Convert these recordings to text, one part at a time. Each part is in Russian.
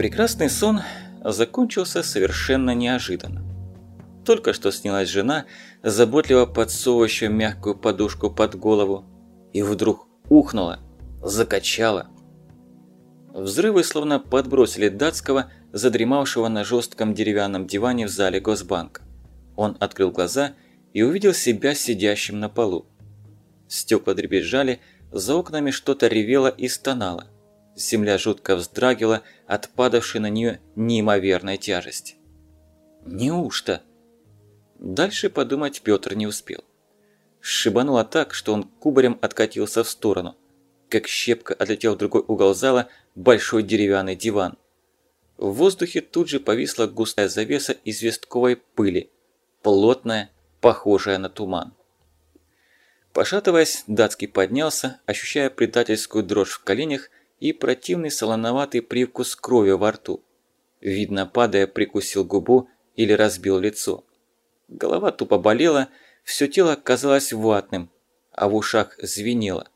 Прекрасный сон закончился совершенно неожиданно. Только что снялась жена, заботливо подсовывающая мягкую подушку под голову, и вдруг ухнула, закачала. Взрывы словно подбросили датского, задремавшего на жестком деревянном диване в зале Госбанка. Он открыл глаза и увидел себя сидящим на полу. Стекла дребезжали, за окнами что-то ревело и стонало. Земля жутко вздрагивала от падавшей на нее неимоверной тяжести. Неужто? Дальше подумать Петр не успел. Шибануло так, что он кубарем откатился в сторону. Как щепка отлетел в другой угол зала большой деревянный диван. В воздухе тут же повисла густая завеса известковой пыли, плотная, похожая на туман. Пошатываясь, датский поднялся, ощущая предательскую дрожь в коленях и противный солоноватый привкус крови во рту. Видно, падая, прикусил губу или разбил лицо. Голова тупо болела, все тело казалось ватным, а в ушах звенело.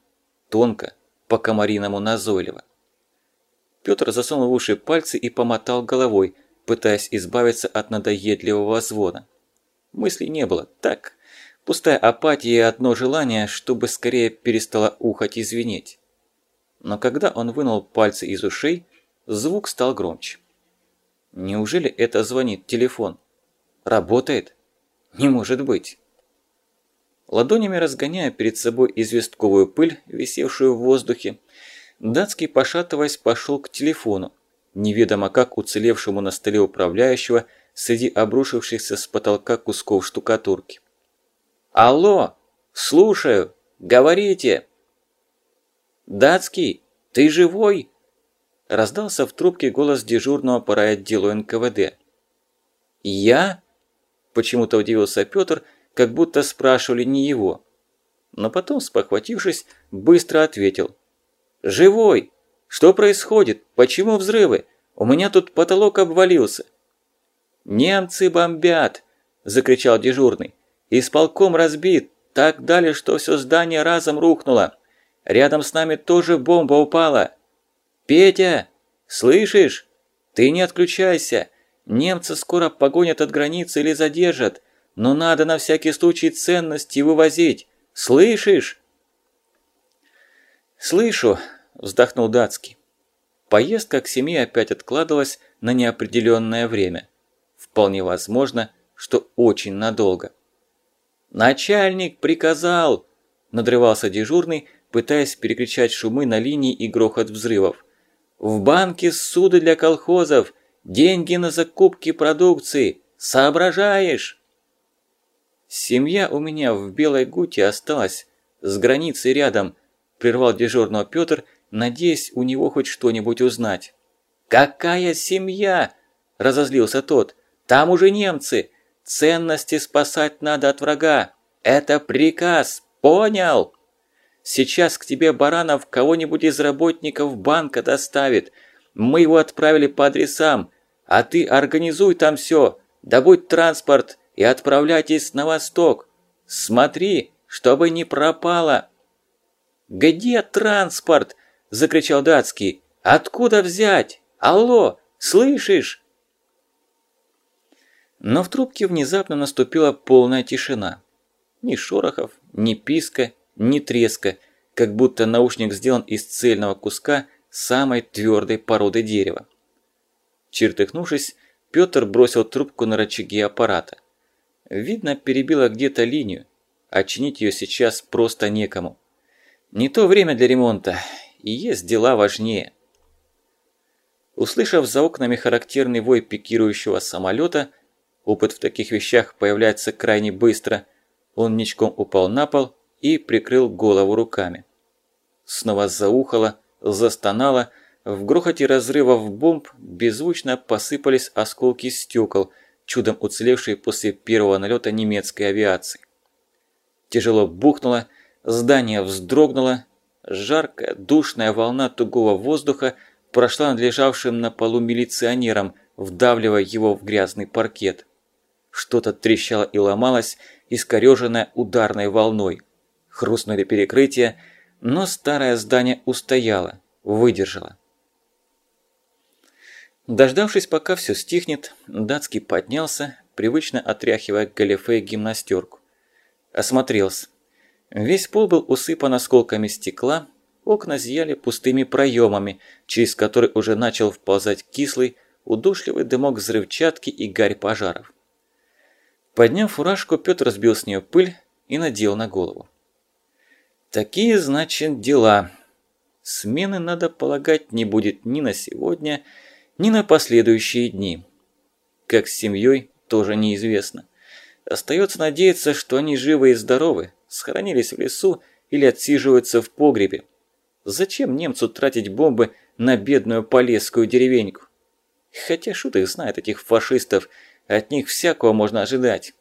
Тонко, по-комариному назойливо. Петр засунул в уши пальцы и помотал головой, пытаясь избавиться от надоедливого звона. Мыслей не было, так, пустая апатия и одно желание, чтобы скорее перестало ухать и звенеть но когда он вынул пальцы из ушей, звук стал громче. Неужели это звонит телефон? Работает? Не может быть. Ладонями разгоняя перед собой известковую пыль, висевшую в воздухе, датский, пошатываясь, пошел к телефону, неведомо как уцелевшему на столе управляющего среди обрушившихся с потолка кусков штукатурки. «Алло! Слушаю! Говорите!» «Датский, ты живой?» Раздался в трубке голос дежурного по райотделу НКВД. «Я?» Почему-то удивился Пётр, как будто спрашивали не его. Но потом, спохватившись, быстро ответил. «Живой! Что происходит? Почему взрывы? У меня тут потолок обвалился!» «Немцы бомбят!» – закричал дежурный. «Исполком разбит, так дали, что все здание разом рухнуло. Рядом с нами тоже бомба упала. Петя, слышишь? Ты не отключайся. Немцы скоро погонят от границы или задержат. Но надо на всякий случай ценности вывозить. Слышишь? Слышу, вздохнул Датский. Поездка к семье опять откладывалась на неопределенное время. Вполне возможно, что очень надолго. «Начальник приказал!» – надрывался дежурный, пытаясь перекричать шумы на линии и грохот взрывов. «В банке суды для колхозов! Деньги на закупки продукции! Соображаешь?» «Семья у меня в Белой Гуте осталась, с границей рядом», – прервал дежурного Пётр, надеясь у него хоть что-нибудь узнать. «Какая семья?» – разозлился тот. «Там уже немцы! Ценности спасать надо от врага! Это приказ! Понял?» Сейчас к тебе Баранов кого-нибудь из работников банка доставит. Мы его отправили по адресам, а ты организуй там все, добудь транспорт и отправляйтесь на восток. Смотри, чтобы не пропало». «Где транспорт?» – закричал Датский. «Откуда взять? Алло, слышишь?» Но в трубке внезапно наступила полная тишина. Ни шорохов, ни писка, ни треска, как будто наушник сделан из цельного куска самой твердой породы дерева. Чертыхнувшись, Пётр бросил трубку на рычаги аппарата. Видно, перебила где-то линию, а чинить ее сейчас просто некому. Не то время для ремонта, и есть дела важнее. Услышав за окнами характерный вой пикирующего самолета, опыт в таких вещах появляется крайне быстро, он ничком упал на пол и прикрыл голову руками. Снова заухало, застонало, в грохоте разрывов бомб беззвучно посыпались осколки стекол, чудом уцелевшие после первого налета немецкой авиации. Тяжело бухнуло, здание вздрогнуло, жаркая, душная волна тугого воздуха прошла над лежавшим на полу милиционером, вдавливая его в грязный паркет. Что-то трещало и ломалось, искореженное ударной волной хрустнули перекрытия, но старое здание устояло, выдержало. Дождавшись, пока все стихнет, Датский поднялся, привычно отряхивая галифе гимнастерку. Осмотрелся. Весь пол был усыпан осколками стекла, окна зияли пустыми проемами, через которые уже начал вползать кислый, удушливый дымок взрывчатки и гарь пожаров. Подняв фуражку, Петр сбил с нее пыль и надел на голову. Такие, значит, дела. Смены, надо полагать, не будет ни на сегодня, ни на последующие дни. Как с семьей, тоже неизвестно. Остается надеяться, что они живы и здоровы, схоронились в лесу или отсиживаются в погребе. Зачем немцу тратить бомбы на бедную полесскую деревеньку? Хотя шут их знает, этих фашистов, от них всякого можно ожидать.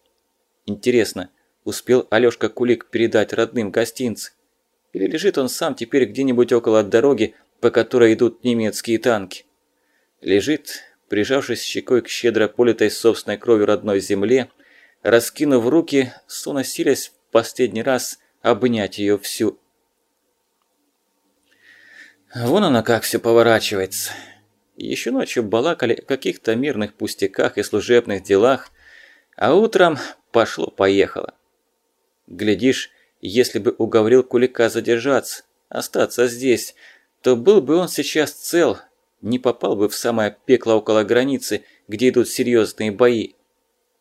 Интересно, успел Алёшка Кулик передать родным гостинцы? Или лежит он сам теперь где-нибудь около дороги, по которой идут немецкие танки? Лежит, прижавшись щекой к щедро политой собственной кровью родной земле, раскинув руки, словно силясь в последний раз обнять ее всю. Вон она как все поворачивается. Еще ночью балакали о каких-то мирных пустяках и служебных делах, а утром пошло-поехало. Глядишь, если бы уговорил Кулика задержаться, остаться здесь, то был бы он сейчас цел, не попал бы в самое пекло около границы, где идут серьезные бои.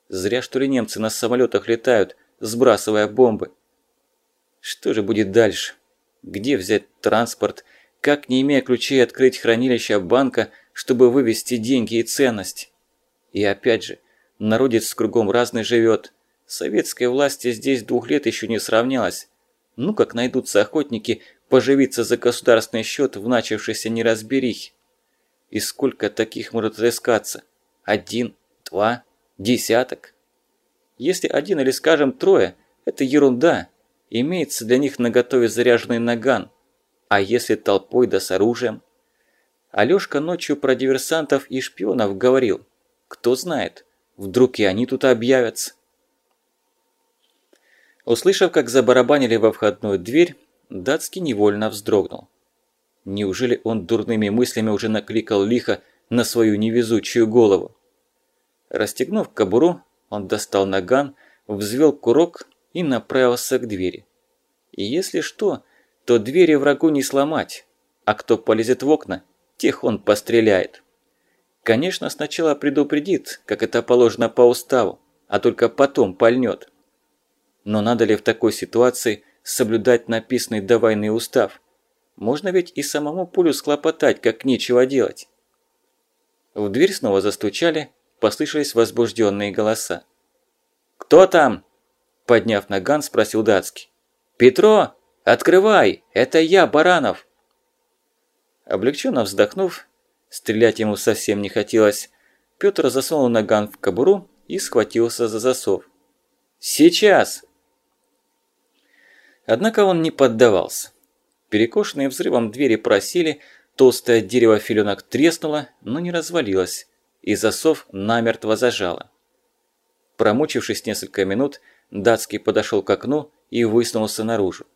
Зря что ли немцы на самолетах летают, сбрасывая бомбы. Что же будет дальше? Где взять транспорт? Как, не имея ключей, открыть хранилище банка – чтобы вывести деньги и ценность. И опять же, народец кругом разный живет. Советской власти здесь двух лет еще не сравнялось. Ну как найдутся охотники поживиться за государственный счет в начавшейся неразберихе. И сколько таких может отыскаться? Один, два, десяток? Если один или, скажем, трое, это ерунда. Имеется для них наготове заряженный наган. А если толпой да с оружием? Алёшка ночью про диверсантов и шпионов говорил. Кто знает, вдруг и они тут объявятся. Услышав, как забарабанили во входную дверь, Датский невольно вздрогнул. Неужели он дурными мыслями уже накликал лихо на свою невезучую голову? Расстегнув кобуру, он достал наган, взвел курок и направился к двери. И если что, то двери врагу не сломать, а кто полезет в окна, тех он постреляет. Конечно, сначала предупредит, как это положено по уставу, а только потом пальнет. Но надо ли в такой ситуации соблюдать написанный до войны устав? Можно ведь и самому пулю схлопотать, как нечего делать. В дверь снова застучали, послышались возбужденные голоса. «Кто там?» – подняв наган, спросил Датский. «Петро, открывай! Это я, Баранов!» Облегченно вздохнув, стрелять ему совсем не хотелось, Пётр засунул наган в кобуру и схватился за засов. «Сейчас!» Однако он не поддавался. Перекошенные взрывом двери просели, толстое дерево филенок треснуло, но не развалилось, и засов намертво зажало. Промучившись несколько минут, Датский подошел к окну и высунулся наружу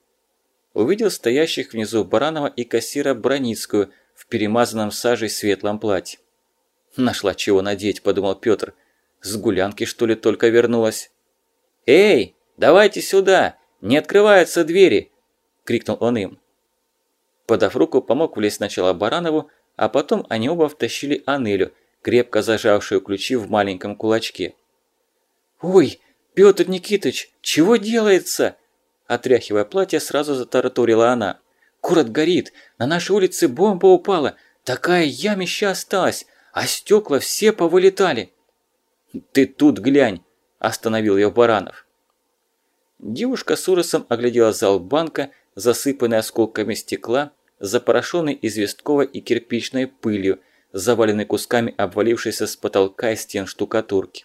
увидел стоящих внизу Баранова и кассира Броницкую в перемазанном сажей светлом платье. «Нашла чего надеть», – подумал Пётр. «С гулянки, что ли, только вернулась?» «Эй, давайте сюда! Не открываются двери!» – крикнул он им. Подав руку, помог влезть сначала Баранову, а потом они оба втащили Анелю, крепко зажавшую ключи в маленьком кулачке. «Ой, Пётр Никитыч, чего делается?» Отряхивая платье, сразу затараторила она. «Город горит! На нашей улице бомба упала! Такая ямища осталась! А стекла все повылетали!» «Ты тут глянь!» – остановил ее Баранов. Девушка с ужасом оглядела зал банка, засыпанный осколками стекла, запорошенный известковой и кирпичной пылью, заваленный кусками обвалившейся с потолка и стен штукатурки.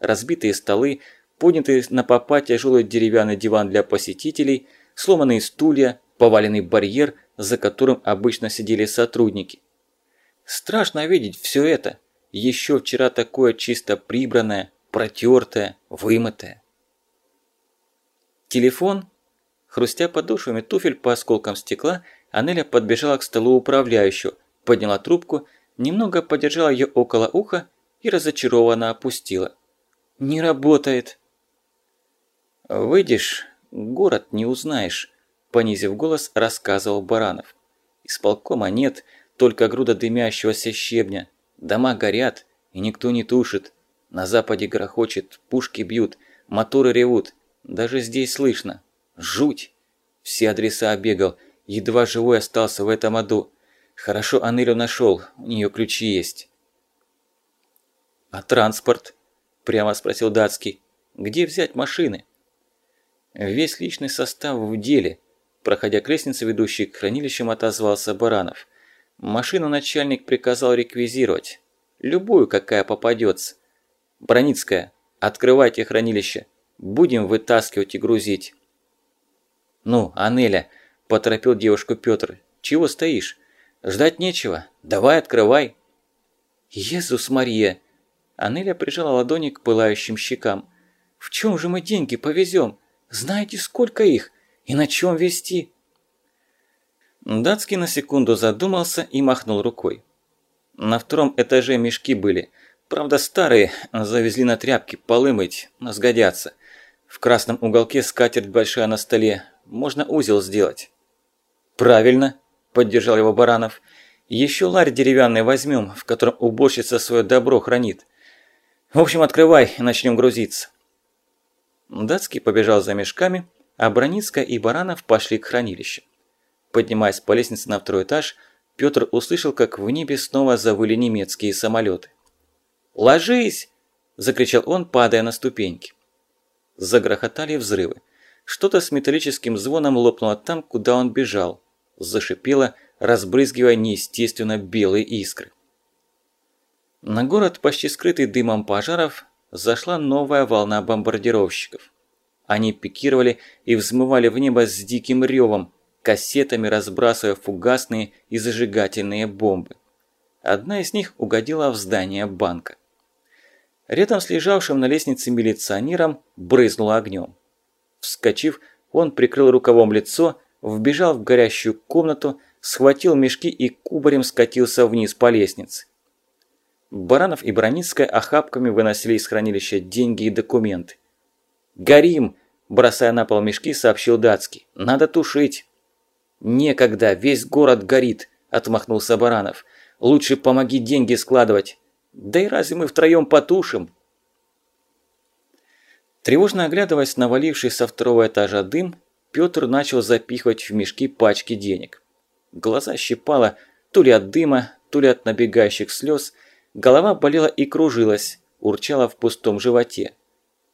Разбитые столы, поднятый на попа тяжелый деревянный диван для посетителей, сломанные стулья, поваленный барьер, за которым обычно сидели сотрудники. Страшно видеть все это. Еще вчера такое чисто прибранное, протертое, вымытое. Телефон. Хрустя подошвами туфель по осколкам стекла, Анеля подбежала к столу управляющего, подняла трубку, немного подержала ее около уха и разочарованно опустила. «Не работает». «Выйдешь, город не узнаешь», – понизив голос, рассказывал Баранов. «Исполкома нет, только груда дымящегося щебня. Дома горят, и никто не тушит. На западе грохочет, пушки бьют, моторы ревут. Даже здесь слышно. Жуть! Все адреса обегал, едва живой остался в этом аду. Хорошо Анелю нашел, у нее ключи есть. «А транспорт?» – прямо спросил Датский. «Где взять машины?» Весь личный состав в деле. Проходя к лестнице, ведущей к хранилищам, отозвался Баранов. Машину начальник приказал реквизировать. Любую, какая попадется. Броницкая, открывайте хранилище. Будем вытаскивать и грузить. Ну, Анеля, поторопил девушку Пётр. Чего стоишь? Ждать нечего. Давай, открывай. Иисус Мария! Анеля прижала ладони к пылающим щекам. В чем же мы деньги повезем? Знаете, сколько их? И на чем везти? Датский на секунду задумался и махнул рукой. На втором этаже мешки были. Правда старые, завезли на тряпки, полы мыть, но сгодятся. В красном уголке скатерть большая на столе, можно узел сделать. «Правильно», – поддержал его Баранов. «Еще ларь деревянный возьмем, в котором уборщица свое добро хранит. В общем, открывай начнем грузиться». Датский побежал за мешками, а Броницкая и Баранов пошли к хранилищу. Поднимаясь по лестнице на второй этаж, Пётр услышал, как в небе снова завыли немецкие самолеты. «Ложись!» – закричал он, падая на ступеньки. Загрохотали взрывы. Что-то с металлическим звоном лопнуло там, куда он бежал. Зашипело, разбрызгивая неестественно белые искры. На город, почти скрытый дымом пожаров, зашла новая волна бомбардировщиков. Они пикировали и взмывали в небо с диким ревом, кассетами разбрасывая фугасные и зажигательные бомбы. Одна из них угодила в здание банка. Рядом с лежавшим на лестнице милиционером брызнула огнем. Вскочив, он прикрыл рукавом лицо, вбежал в горящую комнату, схватил мешки и кубарем скатился вниз по лестнице. Баранов и Броницкая охапками выносили из хранилища деньги и документы. «Горим!» – бросая на пол мешки, сообщил Датский. «Надо тушить!» «Некогда, весь город горит», – отмахнулся Баранов. «Лучше помоги деньги складывать. Да и разве мы втроем потушим?» Тревожно оглядываясь на валивший со второго этажа дым, Пётр начал запихивать в мешки пачки денег. Глаза щипало то ли от дыма, то ли от набегающих слез, голова болела и кружилась, урчала в пустом животе.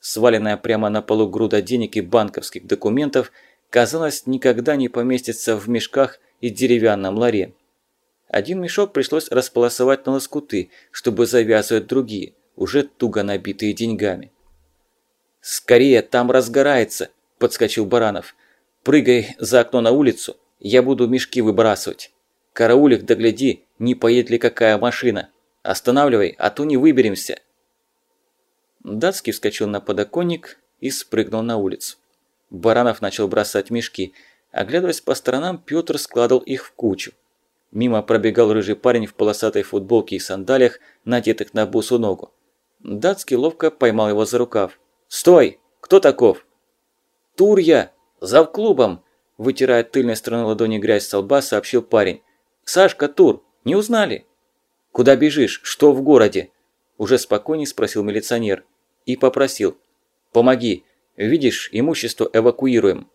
Сваленная прямо на полу груда денег и банковских документов – казалось, никогда не поместится в мешках и деревянном ларе. Один мешок пришлось располосовать на лоскуты, чтобы завязывать другие, уже туго набитые деньгами. «Скорее, там разгорается!» – подскочил Баранов. «Прыгай за окно на улицу, я буду мешки выбрасывать. Караулик, догляди, не поедет ли какая машина. Останавливай, а то не выберемся!» Датский вскочил на подоконник и спрыгнул на улицу. Баранов начал бросать мешки. Оглядываясь по сторонам, Пётр складывал их в кучу. Мимо пробегал рыжий парень в полосатой футболке и сандалиях, надетых на бусу ногу. Датский ловко поймал его за рукав. «Стой! Кто таков?» «Турья! Завклубом!» Вытирая тыльной стороной ладони грязь с лба, сообщил парень. «Сашка, Тур, не узнали?» «Куда бежишь? Что в городе?» Уже спокойней спросил милиционер. И попросил. «Помоги, Видишь, имущество эвакуируем».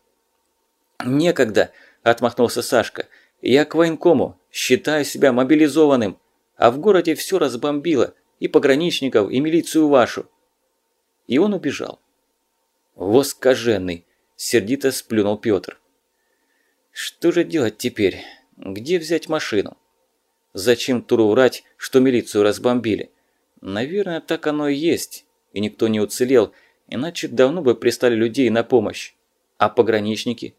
«Некогда», – отмахнулся Сашка. «Я к военкому, считаю себя мобилизованным, а в городе все разбомбило, и пограничников, и милицию вашу». И он убежал. «Воскоженный», – сердито сплюнул Пётр. «Что же делать теперь? Где взять машину? Зачем Туру врать, что милицию разбомбили? Наверное, так оно и есть, и никто не уцелел, – Иначе давно бы пристали людей на помощь. А пограничники?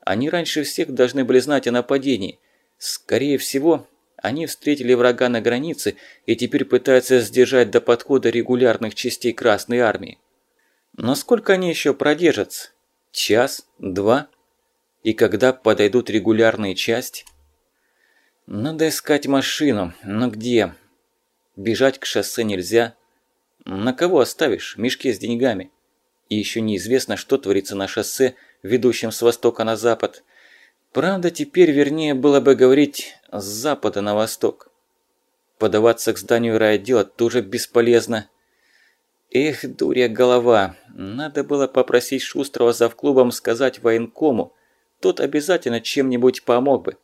Они раньше всех должны были знать о нападении. Скорее всего, они встретили врага на границе и теперь пытаются сдержать до подхода регулярных частей Красной Армии. Но сколько они еще продержатся? Час? Два? И когда подойдут регулярные части? Надо искать машину, но где? Бежать к шоссе нельзя. На кого оставишь? Мешки с деньгами. И еще неизвестно, что творится на шоссе, ведущем с востока на запад. Правда, теперь вернее было бы говорить с запада на восток. Подаваться к зданию райотдела тоже бесполезно. Эх, дуря голова, надо было попросить Шустрого завклубом сказать военкому, тот обязательно чем-нибудь помог бы.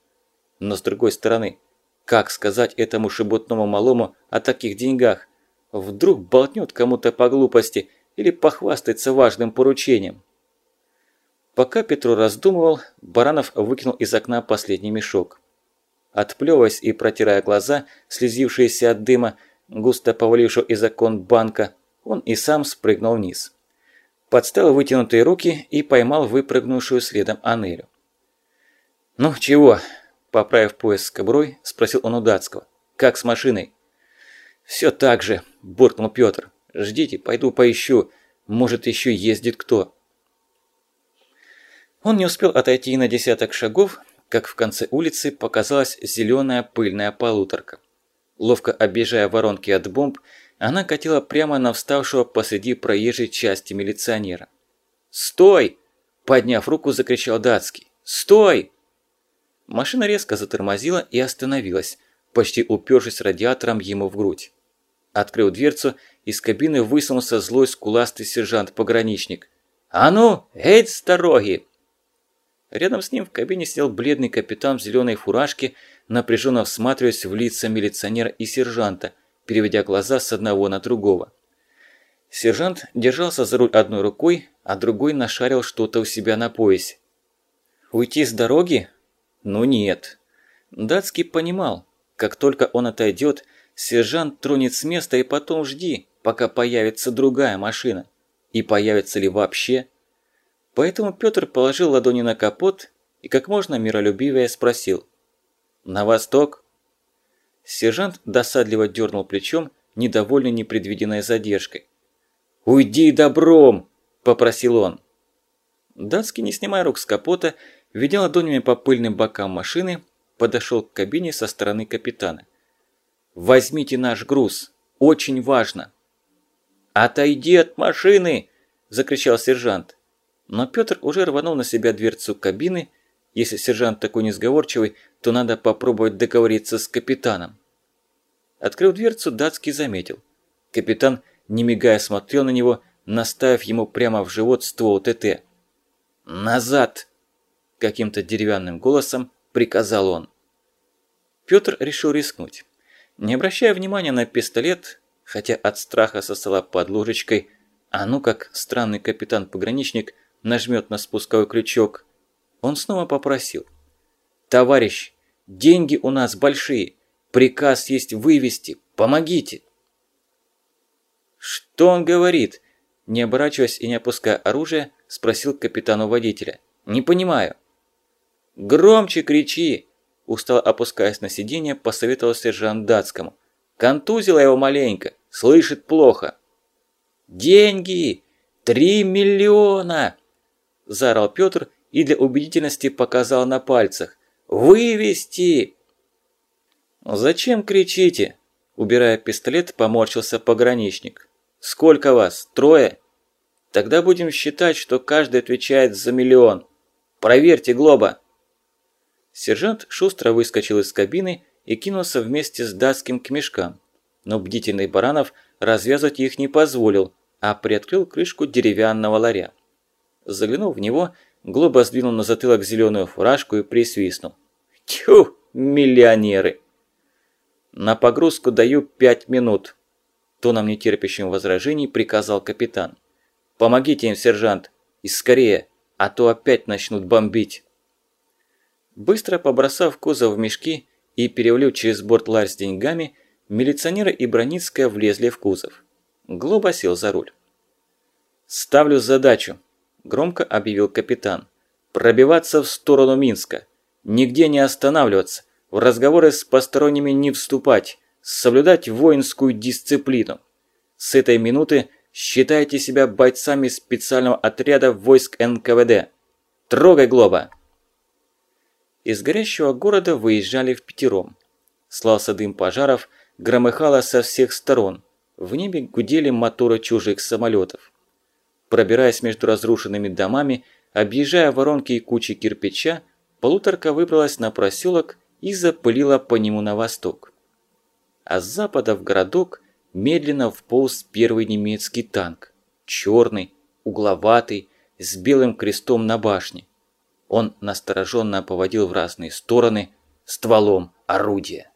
Но с другой стороны, как сказать этому шебутному малому о таких деньгах? Вдруг болтнет кому-то по глупости или похвастается важным поручением. Пока Петру раздумывал, Баранов выкинул из окна последний мешок. Отплевываясь и протирая глаза, слезившиеся от дыма, густо повалившего из окон банка, он и сам спрыгнул вниз. Подставил вытянутые руки и поймал выпрыгнувшую следом Анелю. «Ну, чего?» – поправив пояс с кобурой, спросил он у датского. «Как с машиной?» «Все так же», – буркнул Пётр. «Ждите, пойду поищу. Может, еще ездит кто». Он не успел отойти на десяток шагов, как в конце улицы показалась зеленая пыльная полуторка. Ловко объезжая воронки от бомб, она катила прямо на вставшего посреди проезжей части милиционера. «Стой!» – подняв руку, закричал Датский. «Стой!» Машина резко затормозила и остановилась, почти упершись радиатором ему в грудь. Открыл дверцу, из кабины высунулся злой скуластый сержант-пограничник. «А ну, эй, с дороги!» Рядом с ним в кабине сидел бледный капитан в зеленой фуражке, напряженно всматриваясь в лица милиционера и сержанта, переведя глаза с одного на другого. Сержант держался за руль одной рукой, а другой нашарил что-то у себя на поясе. «Уйти с дороги? Ну нет». Датский понимал, как только он отойдет, сержант тронет с места и потом жди, пока появится другая машина. И появится ли вообще? Поэтому Петр положил ладони на капот и как можно миролюбивее спросил. «На восток?» Сержант досадливо дернул плечом, недовольный непредвиденной задержкой. «Уйди добром!» – попросил он. Датский, не снимая рук с капота, ведя ладонями по пыльным бокам машины, подошел к кабине со стороны капитана. «Возьмите наш груз! Очень важно!» «Отойди от машины!» – закричал сержант. Но Петр уже рванул на себя дверцу кабины. Если сержант такой несговорчивый, то надо попробовать договориться с капитаном. Открыв дверцу, датский заметил. Капитан, не мигая, смотрел на него, наставив ему прямо в живот ствол ТТ. «Назад!» – каким-то деревянным голосом приказал он. Петр решил рискнуть. Не обращая внимания на пистолет, хотя от страха сосала под ложечкой, а ну как странный капитан-пограничник нажмет на спусковой крючок, он снова попросил. «Товарищ, деньги у нас большие, приказ есть вывести, помогите!» «Что он говорит?» Не оборачиваясь и не опуская оружие, спросил капитану водителя. «Не понимаю». «Громче кричи!» Устало опускаясь на сиденье, посоветовал сержант датскому. «Контузила его маленько, слышит плохо». «Деньги! Три миллиона!» Заорал Петр и для убедительности показал на пальцах. «Вывести!» «Зачем кричите?» Убирая пистолет, поморщился пограничник. «Сколько вас? Трое?» «Тогда будем считать, что каждый отвечает за миллион. Проверьте, Глоба!» Сержант шустро выскочил из кабины и кинулся вместе с датским к мешкам. Но бдительный Баранов развязать их не позволил, а приоткрыл крышку деревянного ларя. Заглянув в него, Глоба сдвинул на затылок зеленую фуражку и присвистнул. «Тьфу, миллионеры!» «На погрузку даю пять минут», – тоном нетерпящим возражений приказал капитан. «Помогите им, сержант, и скорее, а то опять начнут бомбить». Быстро побросав кузов в мешки и перевалив через борт ларь с деньгами, милиционеры и Броницкая влезли в кузов. Глоба сел за руль. «Ставлю задачу», громко объявил капитан. «Пробиваться в сторону Минска. Нигде не останавливаться. В разговоры с посторонними не вступать. Соблюдать воинскую дисциплину. С этой минуты считайте себя бойцами специального отряда войск НКВД. Трогай Глоба!» из горящего города выезжали в пятером. Слался дым пожаров, громыхало со всех сторон. В небе гудели моторы чужих самолетов. Пробираясь между разрушенными домами, объезжая воронки и кучи кирпича, полуторка выбралась на проселок и запылила по нему на восток. А с запада в городок медленно вполз первый немецкий танк. Черный, угловатый, с белым крестом на башне. Он настороженно поводил в разные стороны стволом орудия.